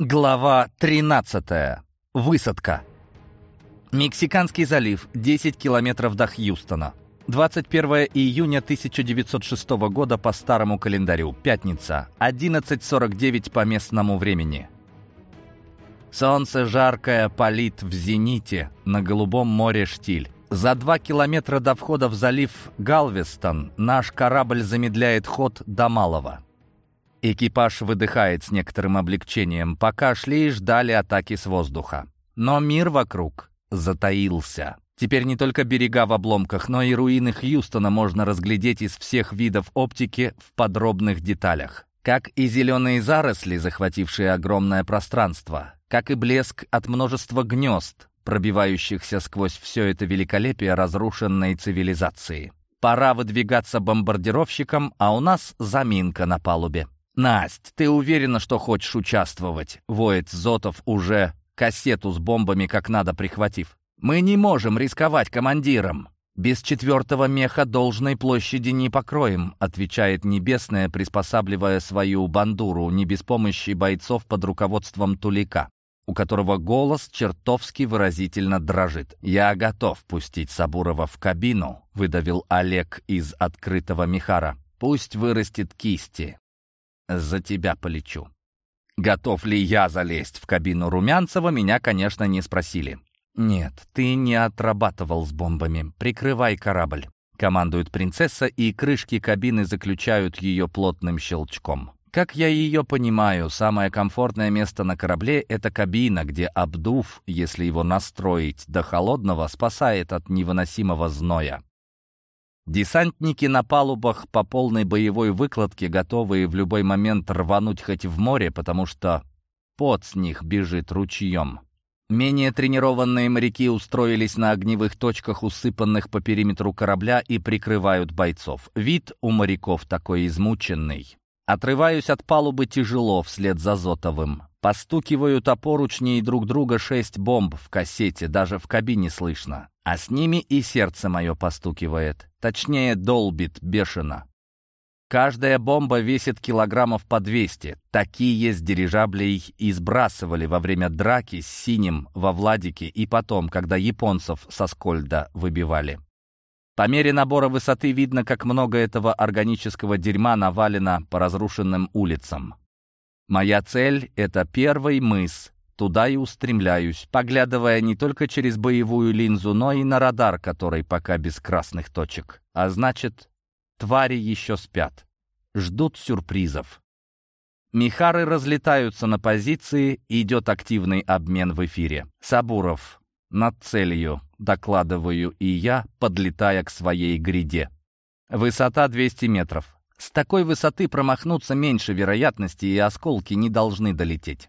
Глава 13. Высадка. Мексиканский залив, 10 километров до Хьюстона. 21 июня 1906 года по старому календарю. Пятница. 11.49 по местному времени. Солнце жаркое палит в зените, на голубом море штиль. За два километра до входа в залив Галвестон наш корабль замедляет ход до Малого. Экипаж выдыхает с некоторым облегчением, пока шли и ждали атаки с воздуха. Но мир вокруг затаился. Теперь не только берега в обломках, но и руины Хьюстона можно разглядеть из всех видов оптики в подробных деталях. Как и зеленые заросли, захватившие огромное пространство, как и блеск от множества гнезд, пробивающихся сквозь все это великолепие разрушенной цивилизации. Пора выдвигаться бомбардировщикам, а у нас заминка на палубе. «Насть, ты уверена, что хочешь участвовать?» — воет Зотов уже кассету с бомбами как надо прихватив. «Мы не можем рисковать командиром!» «Без четвертого меха должной площади не покроем», отвечает Небесная, приспосабливая свою бандуру, не без помощи бойцов под руководством Тулика, у которого голос чертовски выразительно дрожит. «Я готов пустить Сабурова в кабину», выдавил Олег из открытого мехара. «Пусть вырастет кисти за тебя полечу. Готов ли я залезть в кабину Румянцева, меня, конечно, не спросили. «Нет, ты не отрабатывал с бомбами. Прикрывай корабль», — командует принцесса, и крышки кабины заключают ее плотным щелчком. Как я ее понимаю, самое комфортное место на корабле — это кабина, где обдув, если его настроить до холодного, спасает от невыносимого зноя. Десантники на палубах по полной боевой выкладке, готовые в любой момент рвануть хоть в море, потому что пот с них бежит ручьем. Менее тренированные моряки устроились на огневых точках, усыпанных по периметру корабля, и прикрывают бойцов. Вид у моряков такой измученный. Отрываюсь от палубы тяжело вслед за Зотовым. Постукивают о и друг друга шесть бомб в кассете, даже в кабине слышно. А с ними и сердце мое постукивает. Точнее, долбит бешено. Каждая бомба весит килограммов по 200. Такие с дирижаблей и сбрасывали во время драки с синим во Владике и потом, когда японцев со Скольда выбивали. По мере набора высоты видно, как много этого органического дерьма навалено по разрушенным улицам. Моя цель — это первый мыс, Туда и устремляюсь, поглядывая не только через боевую линзу, но и на радар, который пока без красных точек. А значит, твари еще спят. Ждут сюрпризов. Михары разлетаются на позиции, идет активный обмен в эфире. Сабуров над целью, докладываю и я, подлетая к своей гряде. Высота 200 метров. С такой высоты промахнуться меньше вероятности, и осколки не должны долететь.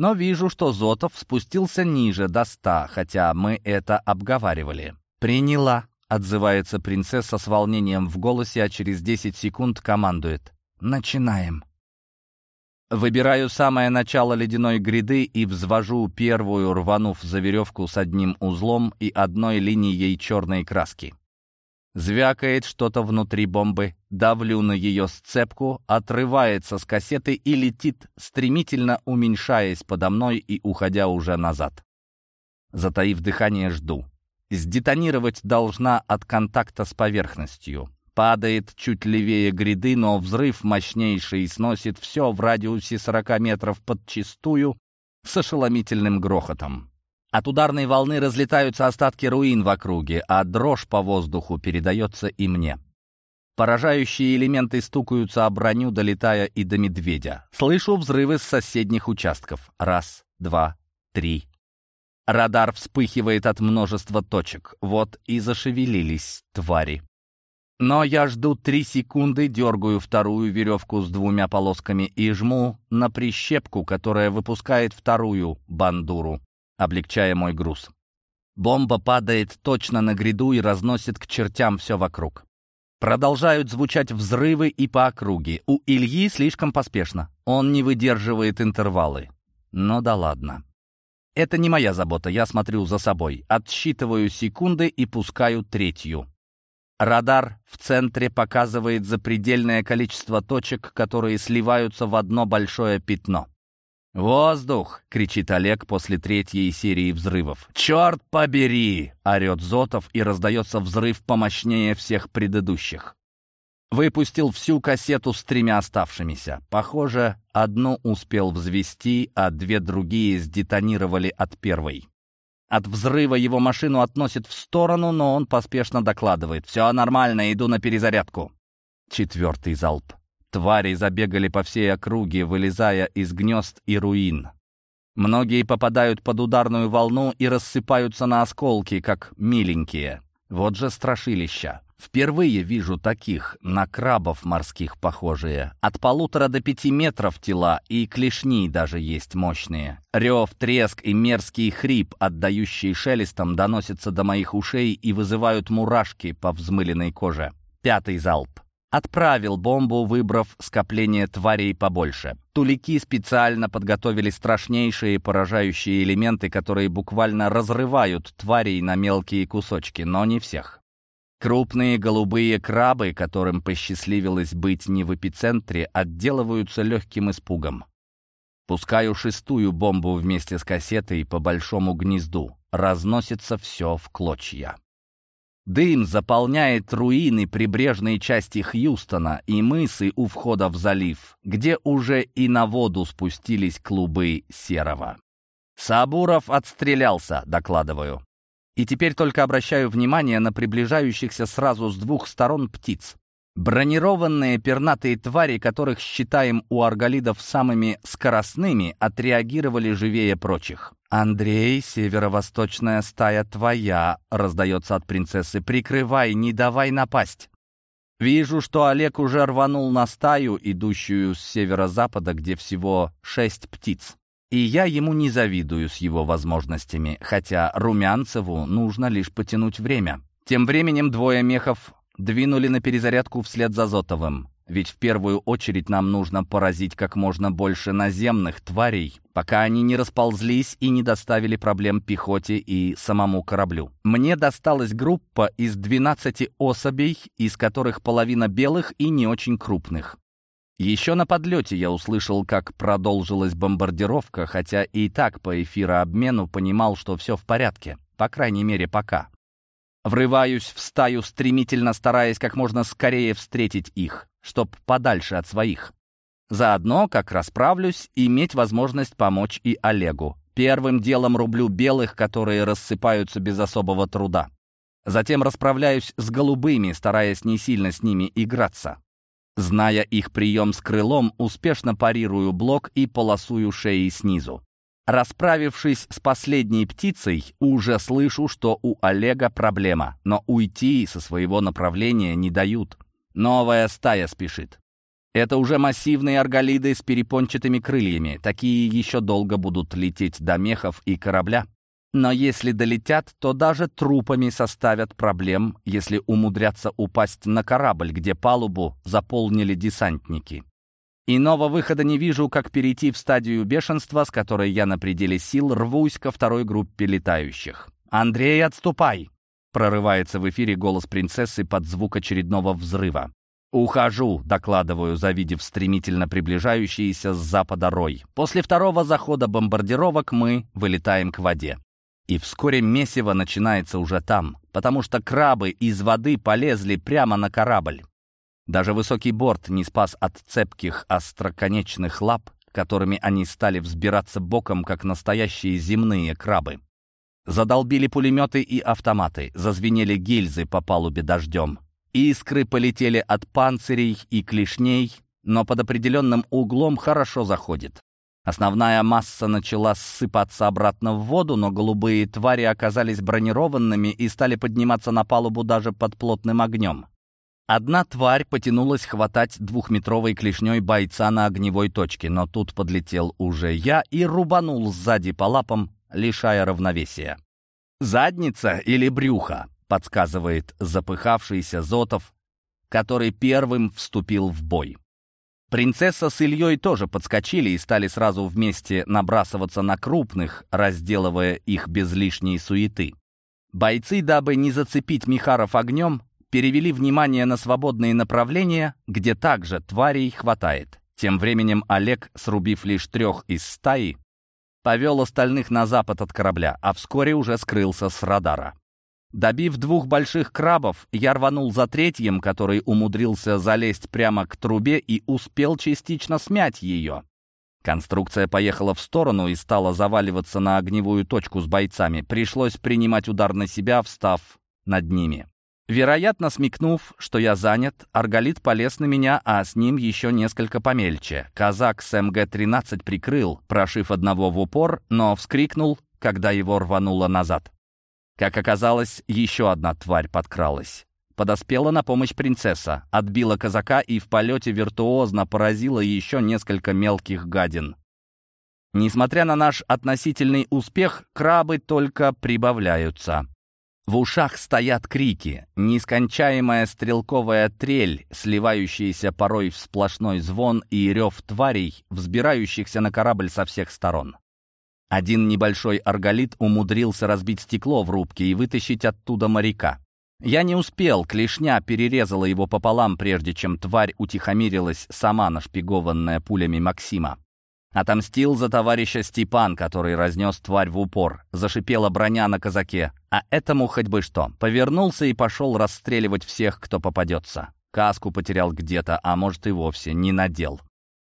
Но вижу, что Зотов спустился ниже, до ста, хотя мы это обговаривали. «Приняла», — отзывается принцесса с волнением в голосе, а через 10 секунд командует. «Начинаем». Выбираю самое начало ледяной гряды и взвожу первую, рванув за веревку с одним узлом и одной линией черной краски. Звякает что-то внутри бомбы, давлю на ее сцепку, отрывается с кассеты и летит, стремительно уменьшаясь подо мной и уходя уже назад. Затаив дыхание, жду. Сдетонировать должна от контакта с поверхностью. Падает чуть левее гряды, но взрыв мощнейший сносит все в радиусе 40 метров подчистую с ошеломительным грохотом. От ударной волны разлетаются остатки руин в округе, а дрожь по воздуху передается и мне. Поражающие элементы стукаются о броню, долетая и до медведя. Слышу взрывы с соседних участков. Раз, два, три. Радар вспыхивает от множества точек. Вот и зашевелились твари. Но я жду три секунды, дергаю вторую веревку с двумя полосками и жму на прищепку, которая выпускает вторую бандуру облегчая мой груз. Бомба падает точно на гряду и разносит к чертям все вокруг. Продолжают звучать взрывы и по округе. У Ильи слишком поспешно. Он не выдерживает интервалы. Ну да ладно. Это не моя забота, я смотрю за собой. Отсчитываю секунды и пускаю третью. Радар в центре показывает запредельное количество точек, которые сливаются в одно большое пятно. «Воздух!» — кричит Олег после третьей серии взрывов. «Черт побери!» — орет Зотов, и раздается взрыв помощнее всех предыдущих. Выпустил всю кассету с тремя оставшимися. Похоже, одну успел взвести, а две другие сдетонировали от первой. От взрыва его машину относит в сторону, но он поспешно докладывает. «Все нормально, иду на перезарядку». Четвертый залп. Твари забегали по всей округе, вылезая из гнезд и руин. Многие попадают под ударную волну и рассыпаются на осколки, как миленькие. Вот же страшилища. Впервые вижу таких, на крабов морских похожие. От полутора до пяти метров тела, и клешни даже есть мощные. Рев, треск и мерзкий хрип, отдающий шелестом, доносятся до моих ушей и вызывают мурашки по взмыленной коже. Пятый залп. Отправил бомбу, выбрав скопление тварей побольше. Тулики специально подготовили страшнейшие поражающие элементы, которые буквально разрывают тварей на мелкие кусочки, но не всех. Крупные голубые крабы, которым посчастливилось быть не в эпицентре, отделываются легким испугом. Пускаю шестую бомбу вместе с кассетой по большому гнезду. Разносится все в клочья. Дым заполняет руины прибрежной части Хьюстона и мысы у входа в залив, где уже и на воду спустились клубы серого. «Сабуров отстрелялся», — докладываю. И теперь только обращаю внимание на приближающихся сразу с двух сторон птиц. Бронированные пернатые твари, которых считаем у арголидов самыми скоростными, отреагировали живее прочих. «Андрей, северо-восточная стая твоя», — раздается от принцессы. «Прикрывай, не давай напасть». Вижу, что Олег уже рванул на стаю, идущую с северо-запада, где всего шесть птиц. И я ему не завидую с его возможностями, хотя Румянцеву нужно лишь потянуть время. Тем временем двое мехов двинули на перезарядку вслед за Зотовым. Ведь в первую очередь нам нужно поразить как можно больше наземных тварей, пока они не расползлись и не доставили проблем пехоте и самому кораблю. Мне досталась группа из 12 особей, из которых половина белых и не очень крупных. Еще на подлете я услышал, как продолжилась бомбардировка, хотя и так по эфирообмену понимал, что все в порядке, по крайней мере пока. Врываюсь в стаю, стремительно стараясь как можно скорее встретить их, чтоб подальше от своих. Заодно, как расправлюсь, иметь возможность помочь и Олегу. Первым делом рублю белых, которые рассыпаются без особого труда. Затем расправляюсь с голубыми, стараясь не сильно с ними играться. Зная их прием с крылом, успешно парирую блок и полосую шеи снизу. Расправившись с последней птицей, уже слышу, что у Олега проблема, но уйти со своего направления не дают. Новая стая спешит. Это уже массивные арголиды с перепончатыми крыльями. Такие еще долго будут лететь до мехов и корабля. Но если долетят, то даже трупами составят проблем, если умудрятся упасть на корабль, где палубу заполнили десантники. Иного выхода не вижу, как перейти в стадию бешенства, с которой я на пределе сил рвусь ко второй группе летающих. «Андрей, отступай!» Прорывается в эфире голос принцессы под звук очередного взрыва. «Ухожу», — докладываю, завидев стремительно приближающийся с запада рой. После второго захода бомбардировок мы вылетаем к воде. И вскоре месиво начинается уже там, потому что крабы из воды полезли прямо на корабль. Даже высокий борт не спас от цепких остроконечных лап, которыми они стали взбираться боком, как настоящие земные крабы. Задолбили пулеметы и автоматы, зазвенели гильзы по палубе дождем. Искры полетели от панцирей и клешней, но под определенным углом хорошо заходит. Основная масса начала ссыпаться обратно в воду, но голубые твари оказались бронированными и стали подниматься на палубу даже под плотным огнем. Одна тварь потянулась хватать двухметровой клешней бойца на огневой точке, но тут подлетел уже я и рубанул сзади по лапам, лишая равновесия. «Задница или брюхо?» — подсказывает запыхавшийся Зотов, который первым вступил в бой. Принцесса с Ильей тоже подскочили и стали сразу вместе набрасываться на крупных, разделывая их без лишней суеты. Бойцы, дабы не зацепить Михаров огнем, перевели внимание на свободные направления, где также тварей хватает. Тем временем Олег, срубив лишь трех из стаи, повел остальных на запад от корабля, а вскоре уже скрылся с радара. Добив двух больших крабов, я рванул за третьим, который умудрился залезть прямо к трубе и успел частично смять ее. Конструкция поехала в сторону и стала заваливаться на огневую точку с бойцами. Пришлось принимать удар на себя, встав над ними. Вероятно, смекнув, что я занят, Арголит полез на меня, а с ним еще несколько помельче. Казак с МГ-13 прикрыл, прошив одного в упор, но вскрикнул, когда его рвануло назад. Как оказалось, еще одна тварь подкралась. Подоспела на помощь принцесса, отбила казака и в полете виртуозно поразила еще несколько мелких гадин. Несмотря на наш относительный успех, крабы только прибавляются. В ушах стоят крики, нескончаемая стрелковая трель, сливающаяся порой в сплошной звон и рев тварей, взбирающихся на корабль со всех сторон. Один небольшой арголит умудрился разбить стекло в рубке и вытащить оттуда моряка. Я не успел, клешня перерезала его пополам, прежде чем тварь утихомирилась, сама нашпигованная пулями Максима. Отомстил за товарища Степан, который разнес тварь в упор. Зашипела броня на казаке. А этому хоть бы что. Повернулся и пошел расстреливать всех, кто попадется. Каску потерял где-то, а может и вовсе не надел.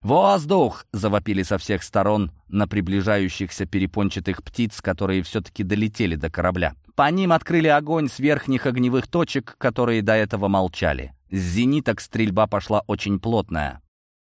«Воздух!» — завопили со всех сторон на приближающихся перепончатых птиц, которые все-таки долетели до корабля. По ним открыли огонь с верхних огневых точек, которые до этого молчали. С зениток стрельба пошла очень плотная.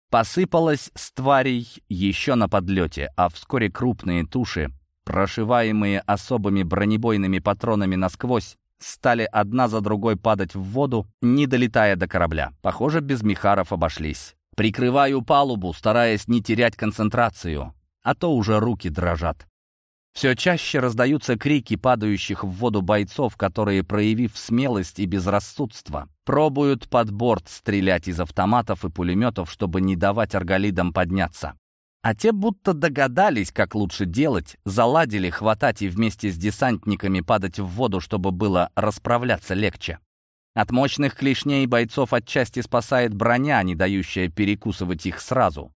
Посыпалась с тварей еще на подлете, а вскоре крупные туши, прошиваемые особыми бронебойными патронами насквозь, стали одна за другой падать в воду, не долетая до корабля. Похоже, без Михаров обошлись. Прикрываю палубу, стараясь не терять концентрацию, а то уже руки дрожат. Все чаще раздаются крики падающих в воду бойцов, которые, проявив смелость и безрассудство, пробуют под борт стрелять из автоматов и пулеметов, чтобы не давать арголидам подняться. А те будто догадались, как лучше делать, заладили хватать и вместе с десантниками падать в воду, чтобы было расправляться легче. От мощных клешней бойцов отчасти спасает броня, не дающая перекусывать их сразу.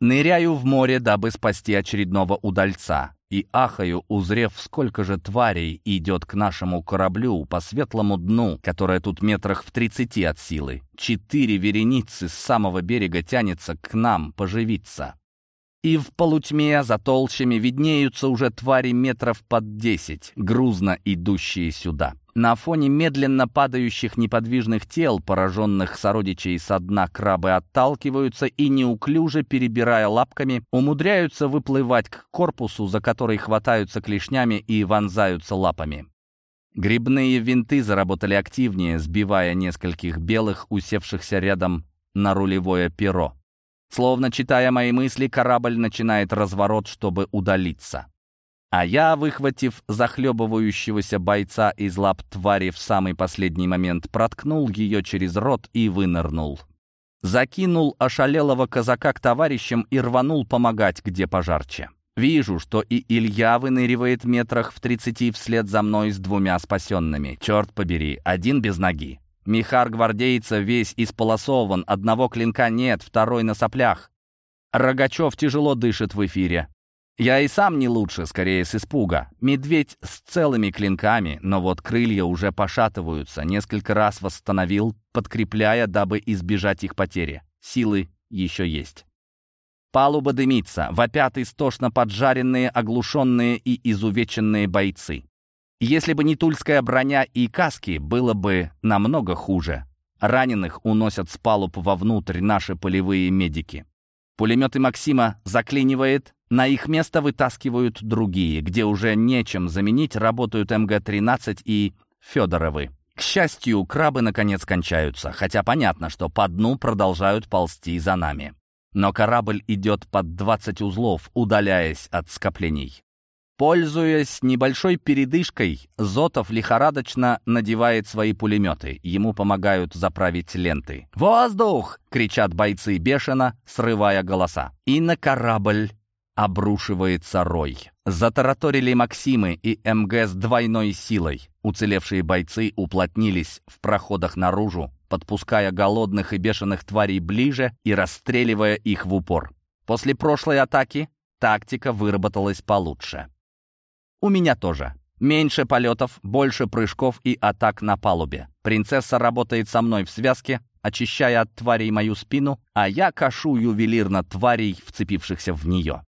Ныряю в море, дабы спасти очередного удальца, и ахаю, узрев, сколько же тварей идет к нашему кораблю по светлому дну, которое тут метрах в тридцати от силы. Четыре вереницы с самого берега тянется к нам поживиться. И в полутьме за толщами виднеются уже твари метров под десять, грузно идущие сюда. На фоне медленно падающих неподвижных тел, пораженных сородичей со дна крабы отталкиваются и, неуклюже перебирая лапками, умудряются выплывать к корпусу, за который хватаются клешнями и вонзаются лапами. Грибные винты заработали активнее, сбивая нескольких белых, усевшихся рядом на рулевое перо. Словно читая мои мысли, корабль начинает разворот, чтобы удалиться. А я, выхватив захлебывающегося бойца из лап твари в самый последний момент, проткнул ее через рот и вынырнул. Закинул ошалелого казака к товарищам и рванул помогать, где пожарче. Вижу, что и Илья выныривает метрах в тридцати вслед за мной с двумя спасенными. Черт побери, один без ноги. Михар гвардейца весь исполосован, одного клинка нет, второй на соплях. Рогачев тяжело дышит в эфире. Я и сам не лучше, скорее с испуга. Медведь с целыми клинками, но вот крылья уже пошатываются. Несколько раз восстановил, подкрепляя, дабы избежать их потери. Силы еще есть. Палуба дымится, вопят истошно поджаренные, оглушенные и изувеченные бойцы. Если бы не тульская броня и каски, было бы намного хуже. Раненых уносят с палуб вовнутрь наши полевые медики. Пулеметы Максима заклинивает, на их место вытаскивают другие, где уже нечем заменить, работают МГ-13 и Федоровы. К счастью, крабы наконец кончаются, хотя понятно, что по дну продолжают ползти за нами. Но корабль идет под 20 узлов, удаляясь от скоплений. Пользуясь небольшой передышкой, Зотов лихорадочно надевает свои пулеметы. Ему помогают заправить ленты. «Воздух!» — кричат бойцы бешено, срывая голоса. И на корабль обрушивается рой. Затараторили Максимы и МГ с двойной силой. Уцелевшие бойцы уплотнились в проходах наружу, подпуская голодных и бешеных тварей ближе и расстреливая их в упор. После прошлой атаки тактика выработалась получше. У меня тоже. Меньше полетов, больше прыжков и атак на палубе. Принцесса работает со мной в связке, очищая от тварей мою спину, а я кашу ювелирно тварей, вцепившихся в нее.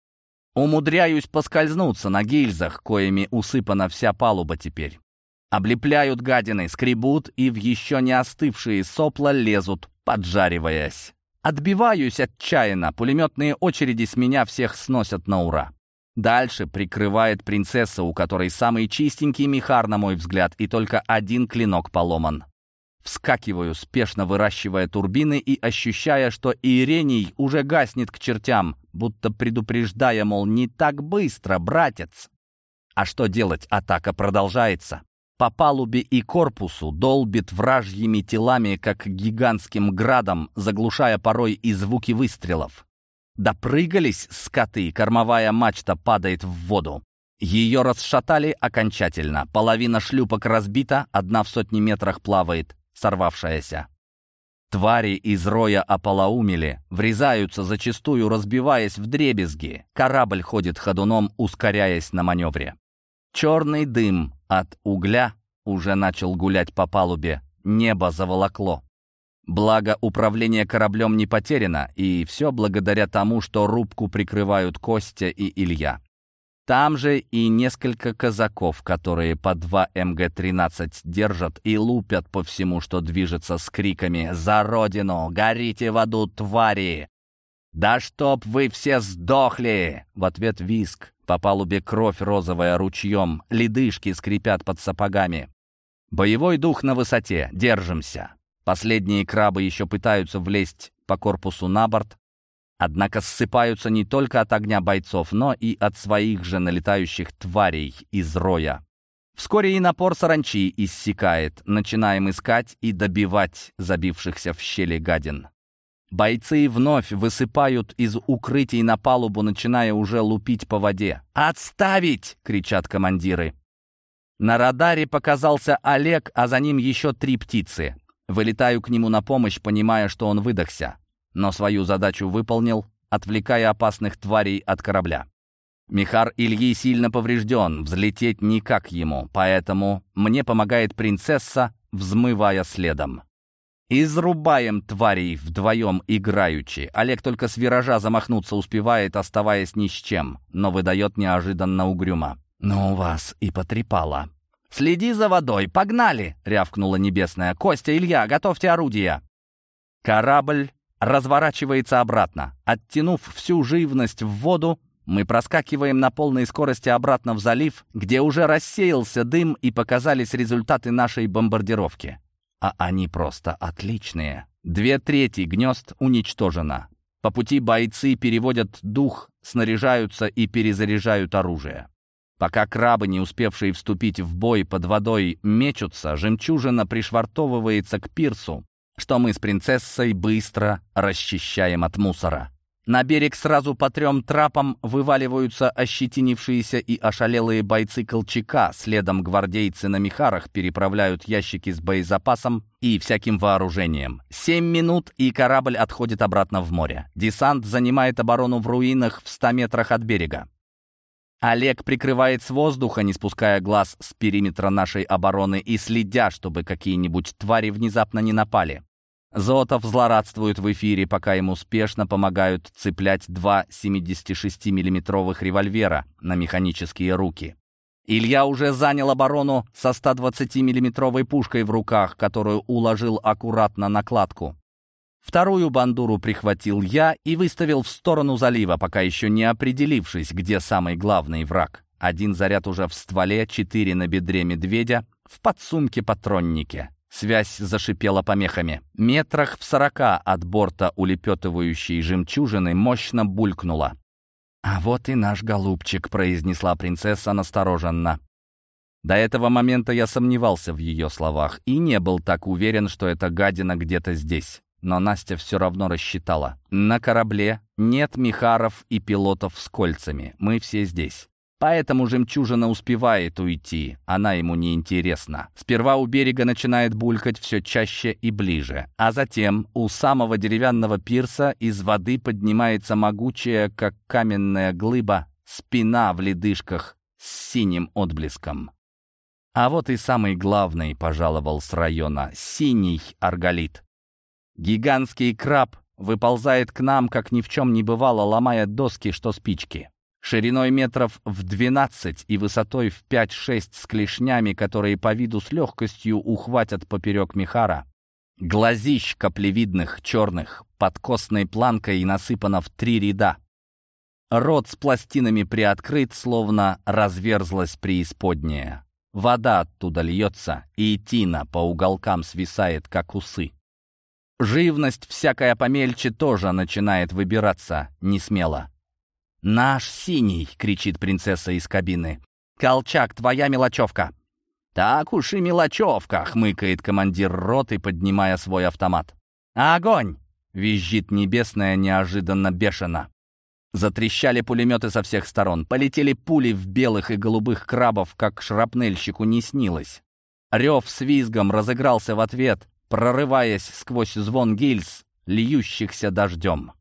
Умудряюсь поскользнуться на гильзах, коими усыпана вся палуба теперь. Облепляют гадины, скребут и в еще не остывшие сопла лезут, поджариваясь. Отбиваюсь отчаянно, пулеметные очереди с меня всех сносят на ура. Дальше прикрывает принцесса, у которой самый чистенький михар, на мой взгляд, и только один клинок поломан. Вскакиваю, спешно выращивая турбины и ощущая, что Иерений уже гаснет к чертям, будто предупреждая, мол, не так быстро, братец. А что делать? Атака продолжается. По палубе и корпусу долбит вражьими телами, как гигантским градом, заглушая порой и звуки выстрелов. Допрыгались скоты, кормовая мачта падает в воду. Ее расшатали окончательно. Половина шлюпок разбита, одна в сотни метрах плавает, сорвавшаяся. Твари из роя ополоумели, врезаются зачастую, разбиваясь в дребезги. Корабль ходит ходуном, ускоряясь на маневре. Черный дым от угля уже начал гулять по палубе. Небо заволокло. Благо, управление кораблем не потеряно, и все благодаря тому, что рубку прикрывают Костя и Илья. Там же и несколько казаков, которые по два МГ-13 держат и лупят по всему, что движется с криками «За родину! Горите в аду, твари!» «Да чтоб вы все сдохли!» В ответ виск. По палубе кровь розовая ручьем, ледышки скрипят под сапогами. Боевой дух на высоте, держимся. Последние крабы еще пытаются влезть по корпусу на борт, однако ссыпаются не только от огня бойцов, но и от своих же налетающих тварей из роя. Вскоре и напор саранчи иссякает. Начинаем искать и добивать забившихся в щели гадин. Бойцы вновь высыпают из укрытий на палубу, начиная уже лупить по воде. «Отставить!» — кричат командиры. На радаре показался Олег, а за ним еще три птицы. Вылетаю к нему на помощь, понимая, что он выдохся, но свою задачу выполнил, отвлекая опасных тварей от корабля. Михар Ильи сильно поврежден, взлететь никак ему, поэтому мне помогает принцесса, взмывая следом. Изрубаем тварей вдвоем играючи. Олег только с виража замахнуться успевает, оставаясь ни с чем, но выдает неожиданно угрюмо. «Ну, вас и потрепало». «Следи за водой! Погнали!» — рявкнула небесная. «Костя, Илья, готовьте орудия!» Корабль разворачивается обратно. Оттянув всю живность в воду, мы проскакиваем на полной скорости обратно в залив, где уже рассеялся дым и показались результаты нашей бомбардировки. А они просто отличные. Две трети гнезд уничтожено. По пути бойцы переводят дух, снаряжаются и перезаряжают оружие. Пока крабы, не успевшие вступить в бой под водой, мечутся, жемчужина пришвартовывается к пирсу, что мы с принцессой быстро расчищаем от мусора. На берег сразу по трем трапам вываливаются ощетинившиеся и ошалелые бойцы Колчака, следом гвардейцы на мехарах переправляют ящики с боезапасом и всяким вооружением. Семь минут, и корабль отходит обратно в море. Десант занимает оборону в руинах в ста метрах от берега. Олег прикрывает с воздуха, не спуская глаз с периметра нашей обороны и следя, чтобы какие-нибудь твари внезапно не напали. Зотов злорадствует в эфире, пока ему успешно помогают цеплять два 76 миллиметровых револьвера на механические руки. Илья уже занял оборону со 120 миллиметровой пушкой в руках, которую уложил аккуратно на кладку. Вторую бандуру прихватил я и выставил в сторону залива, пока еще не определившись, где самый главный враг. Один заряд уже в стволе, четыре на бедре медведя, в подсумке патроннике. Связь зашипела помехами. Метрах в сорока от борта улепетывающей жемчужины мощно булькнула. «А вот и наш голубчик», — произнесла принцесса настороженно. До этого момента я сомневался в ее словах и не был так уверен, что эта гадина где-то здесь. Но Настя все равно рассчитала. На корабле нет михаров и пилотов с кольцами. Мы все здесь. Поэтому жемчужина успевает уйти, она ему не интересна. Сперва у берега начинает булькать все чаще и ближе, а затем у самого деревянного пирса из воды поднимается могучая, как каменная глыба, спина в ледышках с синим отблеском. А вот и самый главный пожаловал с района — синий арголит. Гигантский краб выползает к нам, как ни в чем не бывало, ломая доски, что спички. Шириной метров в 12 и высотой в 5-6 с клешнями, которые по виду с легкостью ухватят поперек мехара. Глазищ каплевидных, черных, под костной планкой насыпано в три ряда. Рот с пластинами приоткрыт, словно разверзлась преисподняя. Вода оттуда льется, и тина по уголкам свисает, как усы. Живность всякая помельче тоже начинает выбираться несмело. «Наш синий!» — кричит принцесса из кабины. «Колчак, твоя мелочевка!» «Так уж и мелочевка!» — хмыкает командир роты, поднимая свой автомат. «Огонь!» — визжит небесная неожиданно бешено. Затрещали пулеметы со всех сторон. Полетели пули в белых и голубых крабов, как шрапнельщику не снилось. Рев с визгом разыгрался в ответ, прорываясь сквозь звон гильз, льющихся дождем.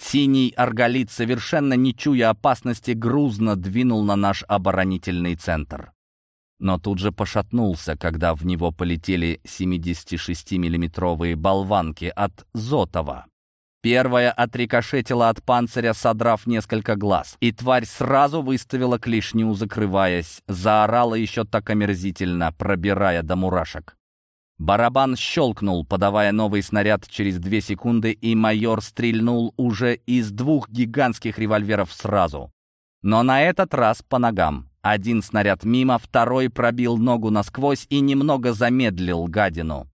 Синий арголит, совершенно не чуя опасности, грузно двинул на наш оборонительный центр. Но тут же пошатнулся, когда в него полетели 76-миллиметровые болванки от Зотова. Первая отрикошетила от панциря, содрав несколько глаз, и тварь сразу выставила клешню, закрываясь, заорала еще так омерзительно, пробирая до мурашек. Барабан щелкнул, подавая новый снаряд через две секунды, и майор стрельнул уже из двух гигантских револьверов сразу. Но на этот раз по ногам. Один снаряд мимо, второй пробил ногу насквозь и немного замедлил гадину.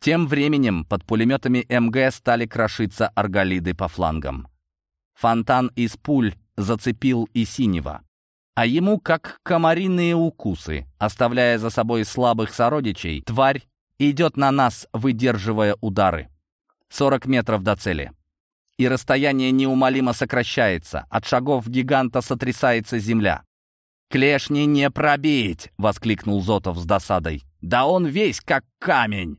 Тем временем под пулеметами МГ стали крошиться арголиды по флангам. Фонтан из пуль зацепил и синего. А ему как комариные укусы, оставляя за собой слабых сородичей, тварь идет на нас, выдерживая удары. 40 метров до цели. И расстояние неумолимо сокращается. От шагов гиганта сотрясается земля. «Клешни не пробить!» — воскликнул Зотов с досадой. «Да он весь как камень!»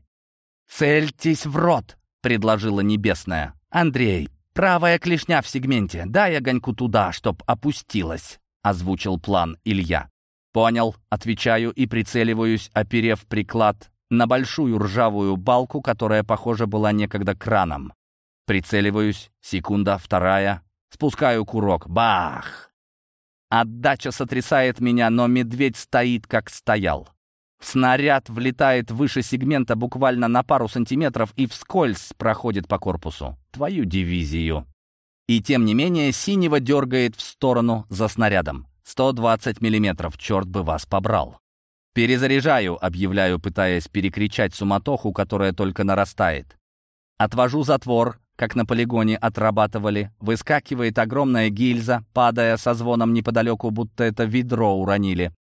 «Цельтесь в рот!» — предложила Небесная. «Андрей, правая клешня в сегменте. Дай огоньку туда, чтоб опустилась», — озвучил план Илья. «Понял», — отвечаю и прицеливаюсь, оперев приклад на большую ржавую балку, которая, похоже, была некогда краном. Прицеливаюсь, секунда, вторая, спускаю курок. Бах! Отдача сотрясает меня, но медведь стоит, как стоял. Снаряд влетает выше сегмента буквально на пару сантиметров и вскользь проходит по корпусу. Твою дивизию. И тем не менее, синего дергает в сторону за снарядом. 120 миллиметров, черт бы вас побрал. «Перезаряжаю», — объявляю, пытаясь перекричать суматоху, которая только нарастает. Отвожу затвор, как на полигоне отрабатывали. Выскакивает огромная гильза, падая со звоном неподалеку, будто это ведро уронили.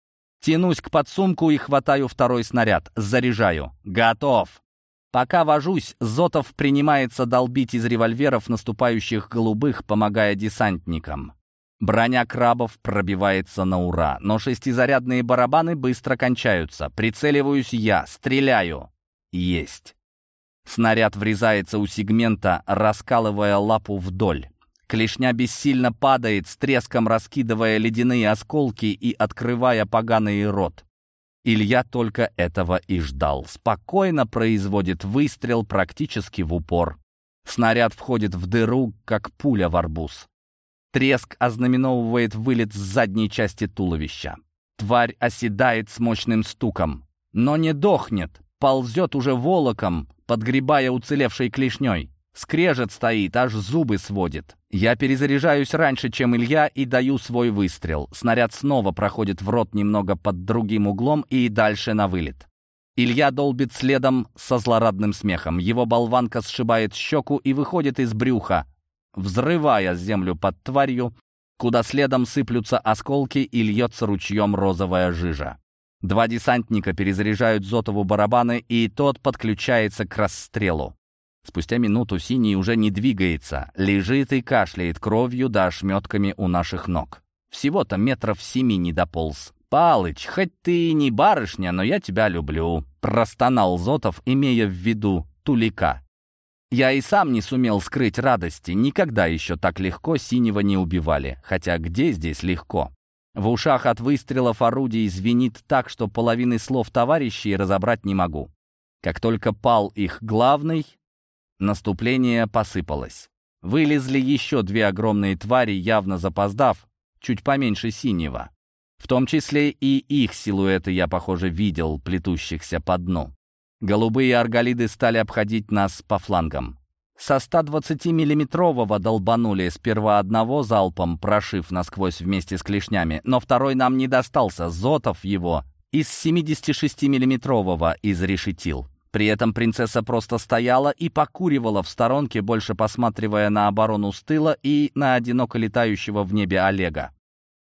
Тянусь к подсумку и хватаю второй снаряд. Заряжаю. Готов. Пока вожусь, Зотов принимается долбить из револьверов наступающих голубых, помогая десантникам. Броня крабов пробивается на ура, но шестизарядные барабаны быстро кончаются. Прицеливаюсь я, стреляю. Есть. Снаряд врезается у сегмента, раскалывая лапу вдоль. Клешня бессильно падает, с треском раскидывая ледяные осколки и открывая поганый рот. Илья только этого и ждал. Спокойно производит выстрел практически в упор. Снаряд входит в дыру, как пуля в арбуз. Треск ознаменовывает вылет с задней части туловища. Тварь оседает с мощным стуком, но не дохнет, ползет уже волоком, подгребая уцелевшей клешней. Скрежет стоит, аж зубы сводит. Я перезаряжаюсь раньше, чем Илья, и даю свой выстрел. Снаряд снова проходит в рот немного под другим углом и дальше на вылет. Илья долбит следом со злорадным смехом. Его болванка сшибает щеку и выходит из брюха, взрывая землю под тварью, куда следом сыплются осколки и льется ручьем розовая жижа. Два десантника перезаряжают Зотову барабаны, и тот подключается к расстрелу. Спустя минуту синий уже не двигается, лежит и кашляет кровью да ошметками у наших ног. Всего-то метров семи не дополз. «Палыч, хоть ты и не барышня, но я тебя люблю», — простонал Зотов, имея в виду Тулика. Я и сам не сумел скрыть радости, никогда еще так легко синего не убивали, хотя где здесь легко? В ушах от выстрелов орудий звенит так, что половины слов товарищей разобрать не могу. Как только пал их главный, наступление посыпалось. Вылезли еще две огромные твари, явно запоздав, чуть поменьше синего. В том числе и их силуэты я, похоже, видел, плетущихся по дну. Голубые арголиды стали обходить нас по флангам. Со 120-миллиметрового долбанули сперва одного залпом, прошив насквозь вместе с клешнями, но второй нам не достался, Зотов его из 76-миллиметрового изрешетил. При этом принцесса просто стояла и покуривала в сторонке, больше посматривая на оборону с тыла и на одиноко летающего в небе Олега.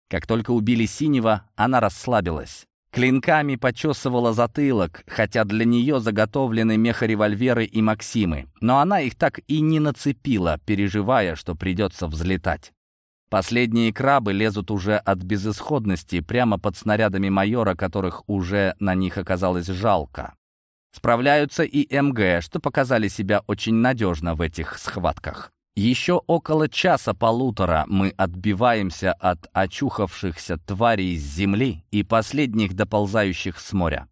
Как только убили Синего, она расслабилась. Клинками почесывала затылок, хотя для нее заготовлены мехоревольверы и Максимы, но она их так и не нацепила, переживая, что придется взлетать. Последние крабы лезут уже от безысходности прямо под снарядами майора, которых уже на них оказалось жалко. Справляются и МГ, что показали себя очень надежно в этих схватках. Еще около часа-полутора мы отбиваемся от очухавшихся тварей с земли и последних доползающих с моря.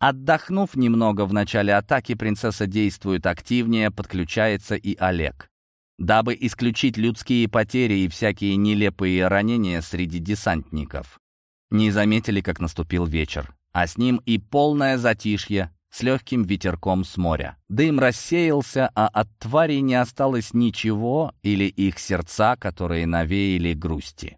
Отдохнув немного в начале атаки, принцесса действует активнее, подключается и Олег. Дабы исключить людские потери и всякие нелепые ранения среди десантников. Не заметили, как наступил вечер, а с ним и полное затишье, с легким ветерком с моря. Дым рассеялся, а от тварей не осталось ничего или их сердца, которые навеяли грусти.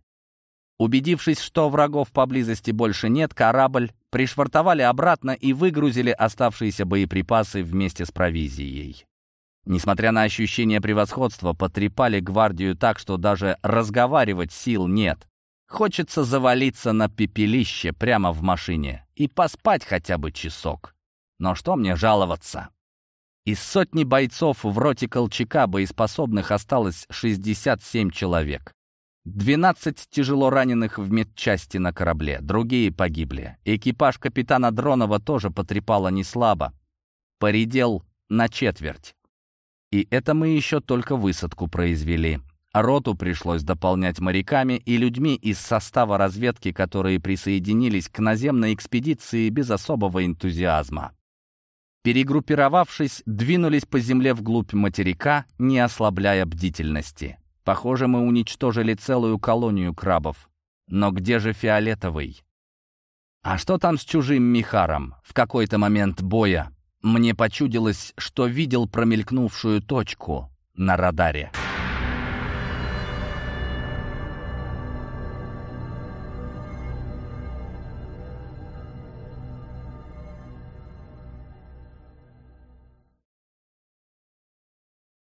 Убедившись, что врагов поблизости больше нет, корабль пришвартовали обратно и выгрузили оставшиеся боеприпасы вместе с провизией. Несмотря на ощущение превосходства, потрепали гвардию так, что даже разговаривать сил нет. Хочется завалиться на пепелище прямо в машине и поспать хотя бы часок. Но что мне жаловаться? Из сотни бойцов в роте Колчака боеспособных осталось 67 человек. 12 тяжело раненых в медчасти на корабле, другие погибли. Экипаж капитана Дронова тоже потрепало неслабо. Поредел на четверть. И это мы еще только высадку произвели. Роту пришлось дополнять моряками и людьми из состава разведки, которые присоединились к наземной экспедиции без особого энтузиазма. Перегруппировавшись, двинулись по земле вглубь материка, не ослабляя бдительности. Похоже, мы уничтожили целую колонию крабов. Но где же фиолетовый? А что там с чужим Михаром? В какой-то момент боя мне почудилось, что видел промелькнувшую точку на радаре.